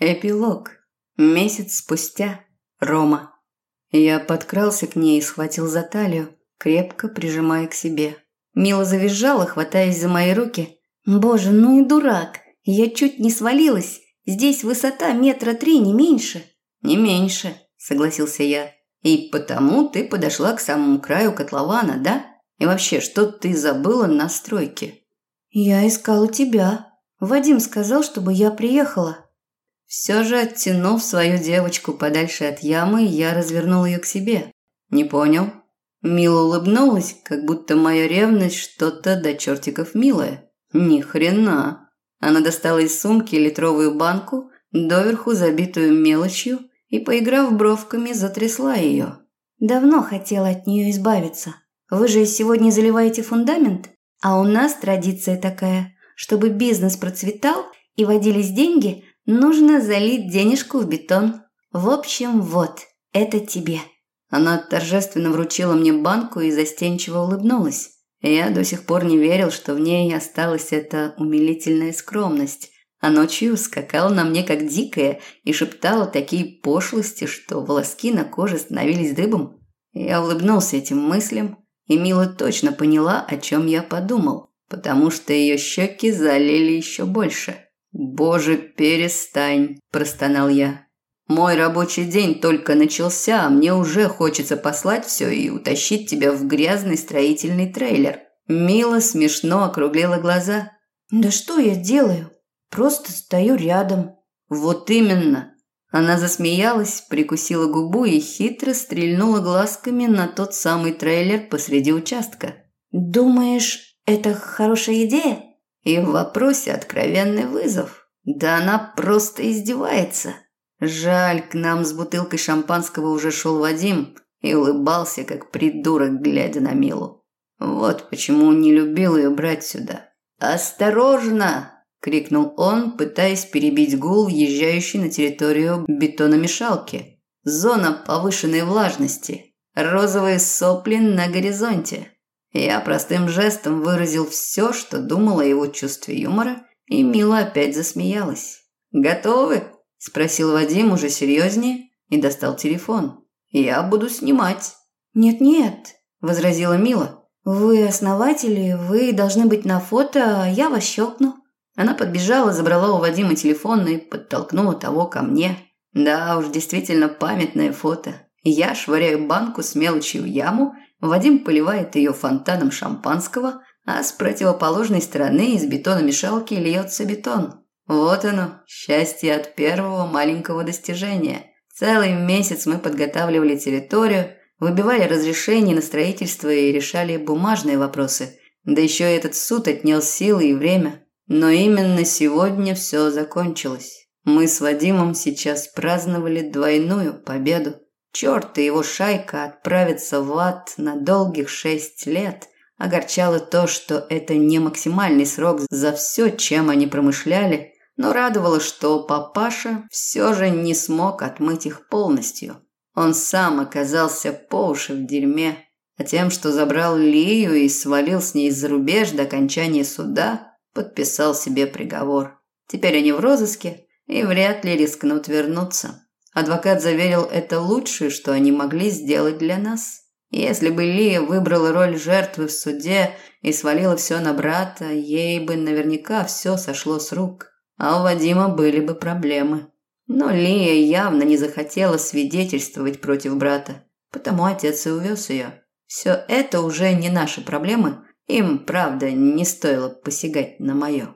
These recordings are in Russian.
Эпилог. Месяц спустя. Рома. Я подкрался к ней и схватил за талию, крепко прижимая к себе. Мила завизжала, хватаясь за мои руки. «Боже, ну и дурак! Я чуть не свалилась. Здесь высота метра три, не меньше». «Не меньше», – согласился я. «И потому ты подошла к самому краю котлована, да? И вообще, что ты забыла на стройке?» «Я искала тебя. Вадим сказал, чтобы я приехала». Все же, оттянув свою девочку подальше от ямы, я развернул ее к себе. «Не понял?» Мила улыбнулась, как будто моя ревность что-то до чертиков милое. «Ни хрена!» Она достала из сумки литровую банку, доверху забитую мелочью, и, поиграв бровками, затрясла ее. «Давно хотела от нее избавиться. Вы же сегодня заливаете фундамент, а у нас традиция такая, чтобы бизнес процветал и водились деньги – Нужно залить денежку в бетон. В общем, вот, это тебе». Она торжественно вручила мне банку и застенчиво улыбнулась. Я до сих пор не верил, что в ней осталась эта умилительная скромность. А ночью скакала на мне как дикая и шептала такие пошлости, что волоски на коже становились дыбом. Я улыбнулся этим мыслям, и Мила точно поняла, о чем я подумал, потому что ее щеки залили еще больше. «Боже, перестань!» – простонал я. «Мой рабочий день только начался, а мне уже хочется послать все и утащить тебя в грязный строительный трейлер». Мила смешно округлила глаза. «Да что я делаю? Просто стою рядом». «Вот именно!» Она засмеялась, прикусила губу и хитро стрельнула глазками на тот самый трейлер посреди участка. «Думаешь, это хорошая идея?» И в вопросе откровенный вызов. Да она просто издевается. Жаль, к нам с бутылкой шампанского уже шел Вадим и улыбался, как придурок, глядя на Милу. Вот почему не любил ее брать сюда. «Осторожно!» – крикнул он, пытаясь перебить гул, въезжающий на территорию бетономешалки. «Зона повышенной влажности. Розовые сопли на горизонте. Я простым жестом выразил все, что думала о его чувстве юмора, и Мила опять засмеялась. «Готовы?» – спросил Вадим уже серьезнее и достал телефон. «Я буду снимать». «Нет-нет», – возразила Мила. «Вы основатели, вы должны быть на фото, а я вас щелкну». Она подбежала, забрала у Вадима телефон и подтолкнула того ко мне. Да уж, действительно памятное фото. Я швыряю банку с мелочью в яму – Вадим поливает ее фонтаном шампанского, а с противоположной стороны из бетономешалки льется бетон. Вот оно, счастье от первого маленького достижения. Целый месяц мы подготавливали территорию, выбивали разрешения на строительство и решали бумажные вопросы. Да еще этот суд отнял силы и время. Но именно сегодня все закончилось. Мы с Вадимом сейчас праздновали двойную победу. Черт и его шайка отправятся в ад на долгих шесть лет. Огорчало то, что это не максимальный срок за все, чем они промышляли, но радовало, что папаша все же не смог отмыть их полностью. Он сам оказался по уши в дерьме, а тем, что забрал Лию и свалил с ней за рубеж до окончания суда, подписал себе приговор. Теперь они в розыске и вряд ли рискнут вернуться. Адвокат заверил, это лучшее, что они могли сделать для нас. Если бы Лия выбрала роль жертвы в суде и свалила все на брата, ей бы наверняка все сошло с рук, а у Вадима были бы проблемы. Но Лия явно не захотела свидетельствовать против брата, потому отец и увез ее. Все это уже не наши проблемы, им, правда, не стоило посягать на мое.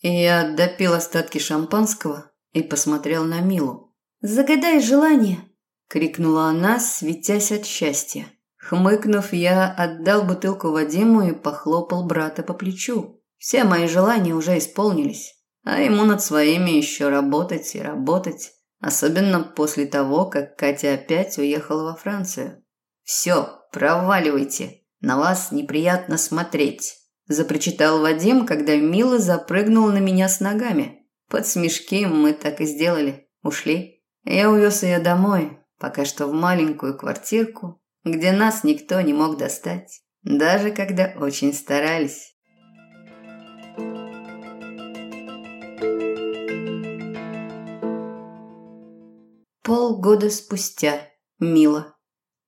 Я допил остатки шампанского и посмотрел на Милу. «Загадай желание!» – крикнула она, светясь от счастья. Хмыкнув, я отдал бутылку Вадиму и похлопал брата по плечу. Все мои желания уже исполнились, а ему над своими еще работать и работать, особенно после того, как Катя опять уехала во Францию. «Все, проваливайте, на вас неприятно смотреть», – запричитал Вадим, когда Мила запрыгнула на меня с ногами. Под смешки мы так и сделали, ушли. Я увез ее домой, пока что в маленькую квартирку, где нас никто не мог достать, даже когда очень старались. Полгода спустя. Мила.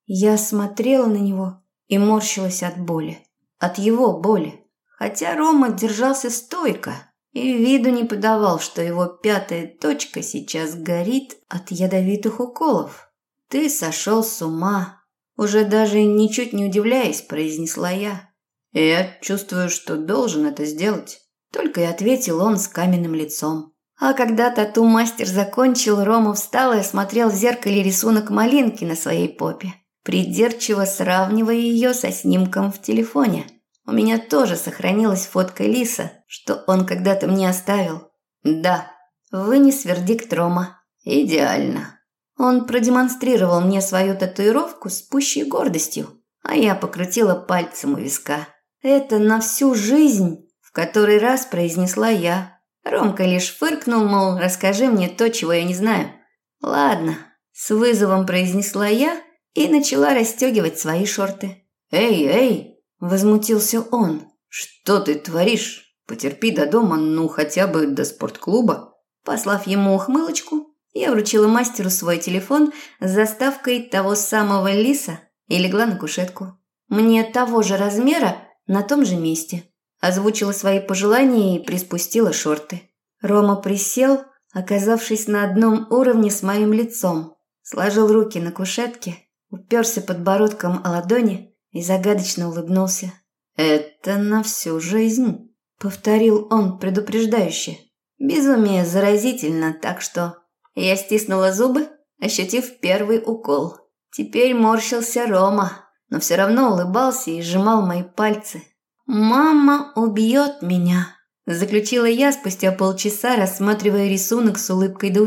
Я смотрела на него и морщилась от боли. От его боли. Хотя Рома держался стойко и виду не подавал, что его пятая точка сейчас горит от ядовитых уколов. «Ты сошел с ума», уже даже ничуть не удивляясь, произнесла я. «Я чувствую, что должен это сделать», только и ответил он с каменным лицом. А когда тату-мастер закончил, Рома встал и осмотрел в зеркале рисунок малинки на своей попе, придирчиво сравнивая ее со снимком в телефоне. У меня тоже сохранилась фотка Лиса, что он когда-то мне оставил. Да, вынес вердикт Рома. Идеально. Он продемонстрировал мне свою татуировку с пущей гордостью, а я покрутила пальцем у виска. Это на всю жизнь, в который раз произнесла я. Ромка лишь фыркнул, мол, расскажи мне то, чего я не знаю. Ладно, с вызовом произнесла я и начала расстегивать свои шорты. Эй, эй, возмутился он. Что ты творишь? Потерпи до дома, ну хотя бы до спортклуба. Послав ему ухмылочку, я вручила мастеру свой телефон с заставкой того самого лиса и легла на кушетку. Мне того же размера на том же месте озвучила свои пожелания и приспустила шорты. Рома присел, оказавшись на одном уровне с моим лицом, сложил руки на кушетке, уперся подбородком о ладони и загадочно улыбнулся. «Это на всю жизнь», – повторил он предупреждающе. Безумие заразительно, так что я стиснула зубы, ощутив первый укол. Теперь морщился Рома, но все равно улыбался и сжимал мои пальцы, «Мама убьет меня», – заключила я спустя полчаса, рассматривая рисунок с улыбкой до.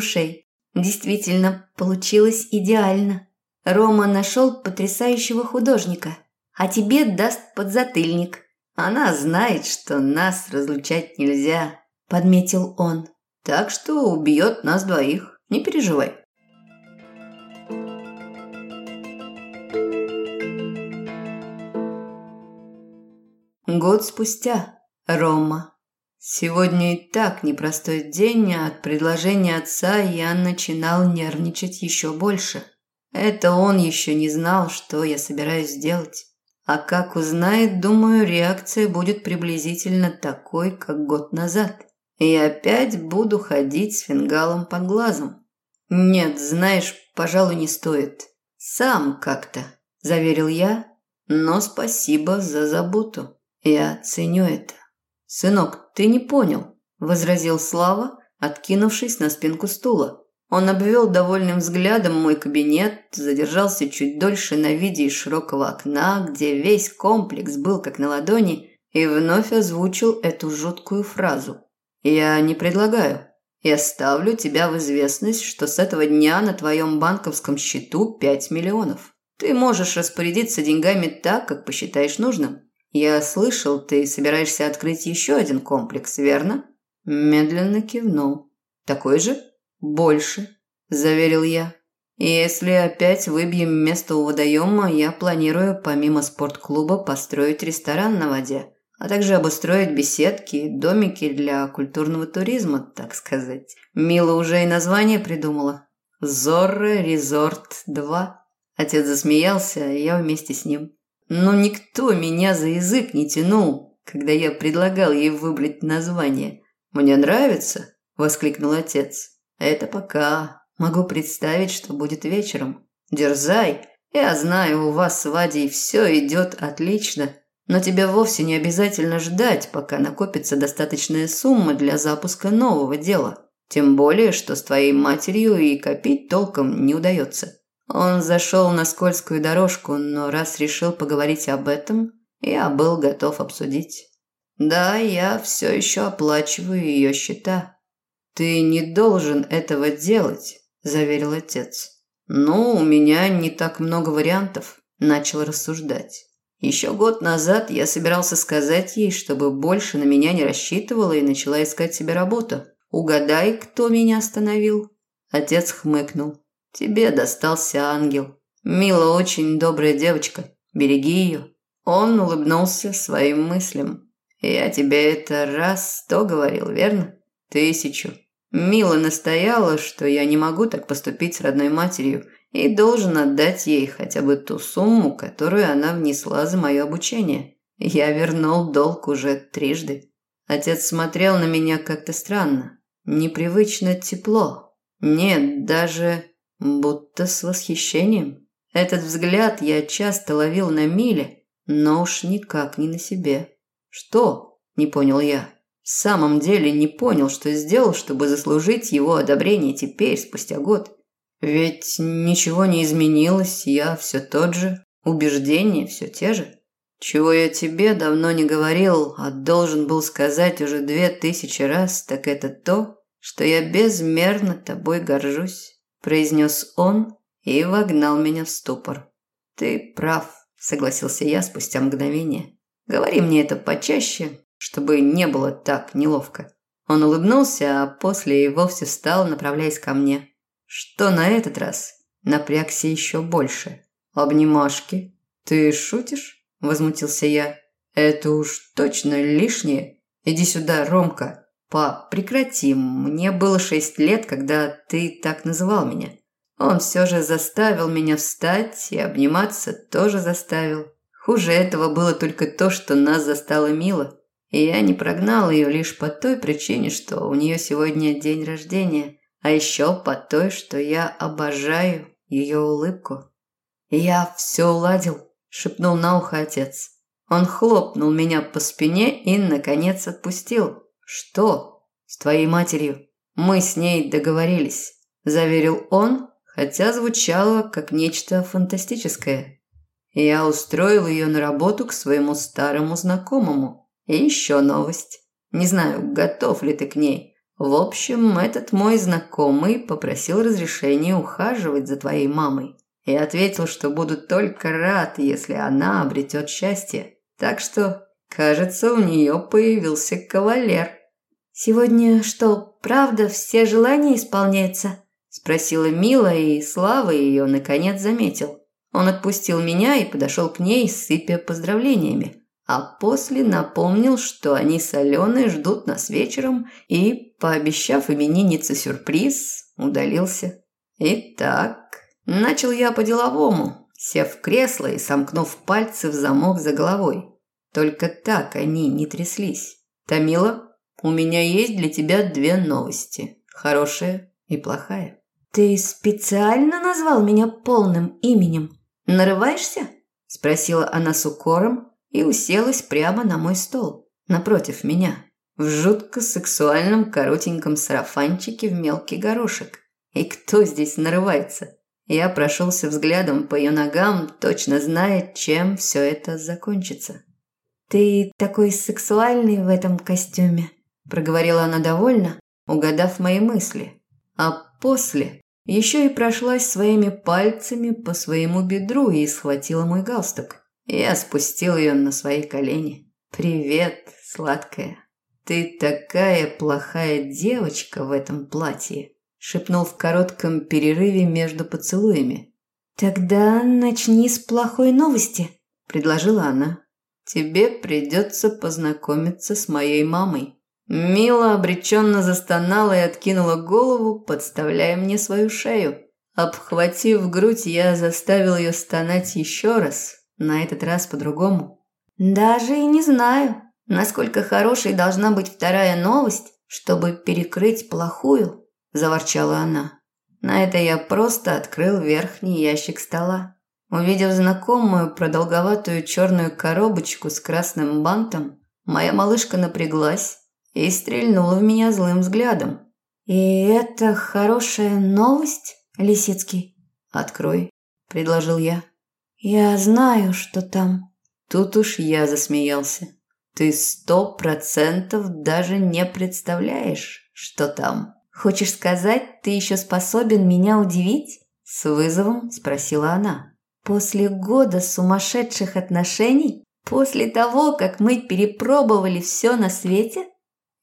Действительно, получилось идеально. Рома нашел потрясающего художника, а тебе даст подзатыльник. Она знает, что нас разлучать нельзя, подметил он. Так что убьет нас двоих, не переживай. Год спустя. Рома. Сегодня и так непростой день, а от предложения отца я начинал нервничать еще больше. Это он еще не знал, что я собираюсь сделать. А как узнает, думаю, реакция будет приблизительно такой, как год назад. И опять буду ходить с фингалом под глазом. Нет, знаешь, пожалуй, не стоит. Сам как-то, заверил я, но спасибо за заботу. «Я ценю это». «Сынок, ты не понял», – возразил Слава, откинувшись на спинку стула. Он обвел довольным взглядом мой кабинет, задержался чуть дольше на виде из широкого окна, где весь комплекс был как на ладони, и вновь озвучил эту жуткую фразу. «Я не предлагаю. Я ставлю тебя в известность, что с этого дня на твоем банковском счету 5 миллионов. Ты можешь распорядиться деньгами так, как посчитаешь нужным. «Я слышал, ты собираешься открыть еще один комплекс, верно?» Медленно кивнул. «Такой же?» «Больше», – заверил я. «Если опять выбьем место у водоема, я планирую помимо спортклуба построить ресторан на воде, а также обустроить беседки, домики для культурного туризма, так сказать. Мила уже и название придумала. «Зорро Резорт 2». Отец засмеялся, а я вместе с ним. Но никто меня за язык не тянул, когда я предлагал ей выбрать название. «Мне нравится», – воскликнул отец. «Это пока. Могу представить, что будет вечером. Дерзай. Я знаю, у вас с Вадей все идет отлично, но тебе вовсе не обязательно ждать, пока накопится достаточная сумма для запуска нового дела. Тем более, что с твоей матерью и копить толком не удается. Он зашел на скользкую дорожку, но раз решил поговорить об этом, я был готов обсудить. Да, я все еще оплачиваю ее счета. Ты не должен этого делать, заверил отец. Ну, у меня не так много вариантов, начал рассуждать. Еще год назад я собирался сказать ей, чтобы больше на меня не рассчитывала и начала искать себе работу. Угадай, кто меня остановил? Отец хмыкнул. Тебе достался ангел. Мила очень добрая девочка. Береги ее. Он улыбнулся своим мыслям. Я тебе это раз сто говорил, верно? Тысячу. Мила настояла, что я не могу так поступить с родной матерью и должен отдать ей хотя бы ту сумму, которую она внесла за мое обучение. Я вернул долг уже трижды. Отец смотрел на меня как-то странно, непривычно тепло. Нет, даже будто с восхищением. Этот взгляд я часто ловил на Миле, но уж никак не на себе. Что? Не понял я. В самом деле не понял, что сделал, чтобы заслужить его одобрение теперь, спустя год. Ведь ничего не изменилось, я все тот же, убеждения все те же. Чего я тебе давно не говорил, а должен был сказать уже две тысячи раз, так это то, что я безмерно тобой горжусь, произнес он и вогнал меня в ступор. Ты прав, согласился я спустя мгновение. Говори мне это почаще, чтобы не было так неловко. Он улыбнулся, а после и вовсе встал, направляясь ко мне. Что на этот раз? Напрягся еще больше. Обнимашки? Ты шутишь? Возмутился я. Это уж точно лишнее. Иди сюда, Ромка. Пап, прекрати. Мне было шесть лет, когда ты так называл меня. Он все же заставил меня встать и обниматься тоже заставил. Хуже этого было только то, что нас застала Мила. И я не прогнал ее лишь по той причине, что у нее сегодня день рождения, а еще по той, что я обожаю ее улыбку. «Я все уладил», – шепнул на ухо отец. Он хлопнул меня по спине и, наконец, отпустил. «Что? С твоей матерью? Мы с ней договорились», – заверил он, хотя звучало как нечто фантастическое. Я устроил ее на работу к своему старому знакомому – и еще новость. Не знаю, готов ли ты к ней. В общем, этот мой знакомый попросил разрешения ухаживать за твоей мамой. И ответил, что буду только рад, если она обретет счастье. Так что, кажется, у нее появился кавалер. «Сегодня что, правда все желания исполняются?» Спросила Мила, и Слава ее наконец заметил. Он отпустил меня и подошел к ней, сыпя поздравлениями а после напомнил, что они с Аленой ждут нас вечером и, пообещав имениннице сюрприз, удалился. Итак, начал я по-деловому, сев в кресло и сомкнув пальцы в замок за головой. Только так они не тряслись. «Тамила, у меня есть для тебя две новости, хорошая и плохая». «Ты специально назвал меня полным именем? Нарываешься?» – спросила она с укором, и уселась прямо на мой стол, напротив меня, в жутко сексуальном коротеньком сарафанчике в мелкий горошек. И кто здесь нарывается? Я прошелся взглядом по ее ногам, точно зная, чем все это закончится. «Ты такой сексуальный в этом костюме», – проговорила она довольно, угадав мои мысли. А после еще и прошлась своими пальцами по своему бедру и схватила мой галстук. Я спустил ее на свои колени. «Привет, сладкая. Ты такая плохая девочка в этом платье», шепнул в коротком перерыве между поцелуями. «Тогда начни с плохой новости», – предложила она. «Тебе придется познакомиться с моей мамой». Мила обреченно застонала и откинула голову, подставляя мне свою шею. Обхватив грудь, я заставил ее стонать еще раз, на этот раз по-другому. Даже и не знаю, насколько хорошей должна быть вторая новость, чтобы перекрыть плохую, заворчала она. На это я просто открыл верхний ящик стола. Увидев знакомую продолговатую черную коробочку с красным бантом, моя малышка напряглась и стрельнула в меня злым взглядом. «И это хорошая новость, Лисицкий?» «Открой», – предложил я. «Я знаю, что там». Тут уж я засмеялся. «Ты сто процентов даже не представляешь, что там». «Хочешь сказать, ты еще способен меня удивить?» С вызовом спросила она. «После года сумасшедших отношений? После того, как мы перепробовали все на свете?»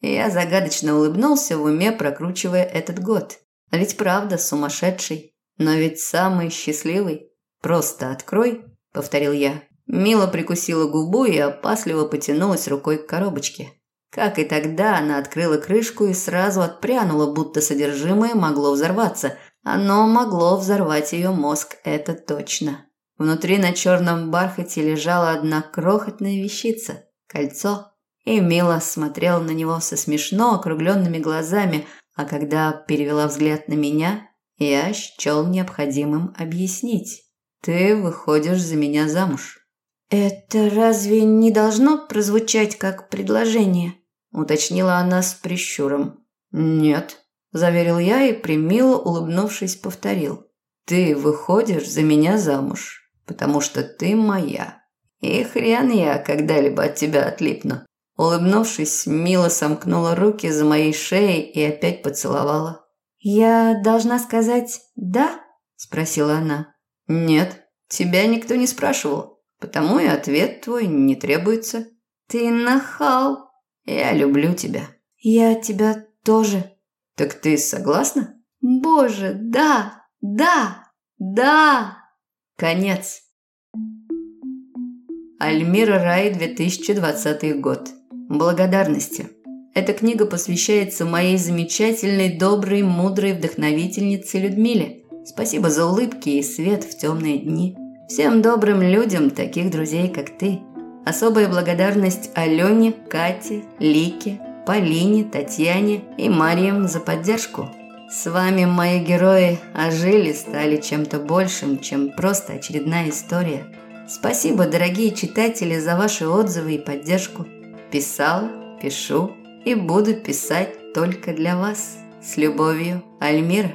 Я загадочно улыбнулся в уме, прокручивая этот год. А ведь правда сумасшедший, но ведь самый счастливый. «Просто открой», – повторил я. Мила прикусила губу и опасливо потянулась рукой к коробочке. Как и тогда, она открыла крышку и сразу отпрянула, будто содержимое могло взорваться. Оно могло взорвать ее мозг, это точно. Внутри на черном бархате лежала одна крохотная вещица – кольцо. И Мила смотрела на него со смешно округленными глазами, а когда перевела взгляд на меня, я счел необходимым объяснить. «Ты выходишь за меня замуж». «Это разве не должно прозвучать как предложение?» – уточнила она с прищуром. «Нет», – заверил я и, примило улыбнувшись, повторил. «Ты выходишь за меня замуж, потому что ты моя. И хрен я когда-либо от тебя отлипну». Улыбнувшись, Мила сомкнула руки за моей шеей и опять поцеловала. «Я должна сказать «да»?» – спросила она. «Нет, тебя никто не спрашивал, потому и ответ твой не требуется». «Ты нахал!» «Я люблю тебя». «Я тебя тоже». «Так ты согласна?» «Боже, да, да, да!» Конец. Альмира Рай, 2020 год. Благодарности. Эта книга посвящается моей замечательной, доброй, мудрой вдохновительнице Людмиле. Спасибо за улыбки и свет в темные дни. Всем добрым людям, таких друзей, как ты. Особая благодарность Алене, Кате, Лике, Полине, Татьяне и Мариям за поддержку. С вами мои герои ожили, стали чем-то большим, чем просто очередная история. Спасибо, дорогие читатели, за ваши отзывы и поддержку. Писала, пишу и буду писать только для вас. С любовью, Альмира.